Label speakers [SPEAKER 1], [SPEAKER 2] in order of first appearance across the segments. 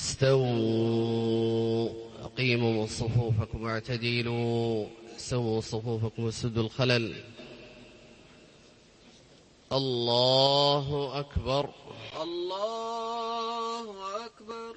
[SPEAKER 1] استووا أقيموا صفوفكم واعتدلوا سووا صفوفكم وسدوا الخلل. الله أكبر.
[SPEAKER 2] الله أكبر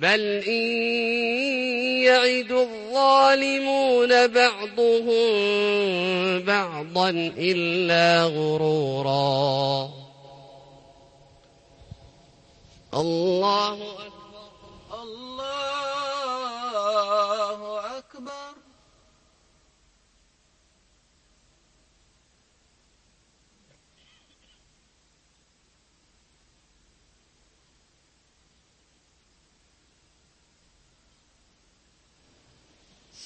[SPEAKER 1] بل إن يعد الظالمون بعضهم بعضا إلا غرورا. الله أكبر
[SPEAKER 2] الله أكبر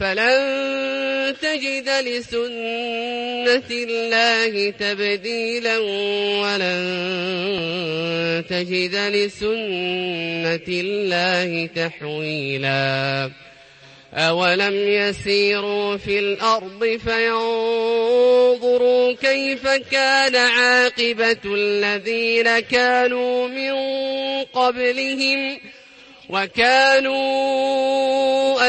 [SPEAKER 1] فلن تجد لسنة الله تبديلا ولن تجد لسنة الله تحويلا أولم يسيروا في الأرض فينظروا كيف كان عاقبة الذين كانوا من قبلهم وكانوا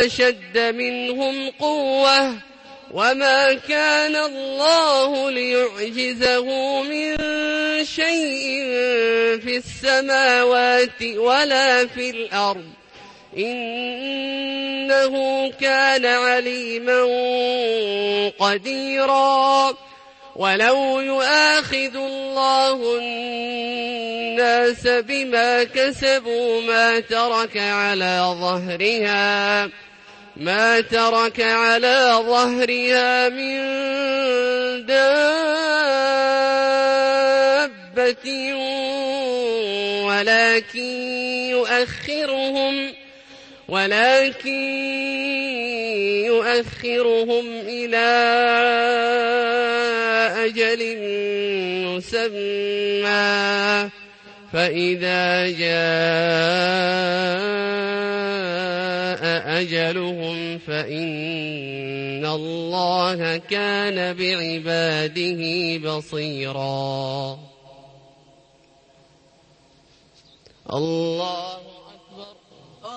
[SPEAKER 1] أشد منهم قوة وما كان الله ليعجزه من شيء في السماوات ولا في الأرض. إنه كان عليما قديرا. ولو يؤاخذ الله الناس بما كسبوا ما ترك على ظهرها ما ترك على ظهرها من دابة ولكن يؤخرهم ولكن يؤخرهم إلى أجل مسمى. فإذا جاء أجلهم فإن الله كان بعباده بصيرا. الله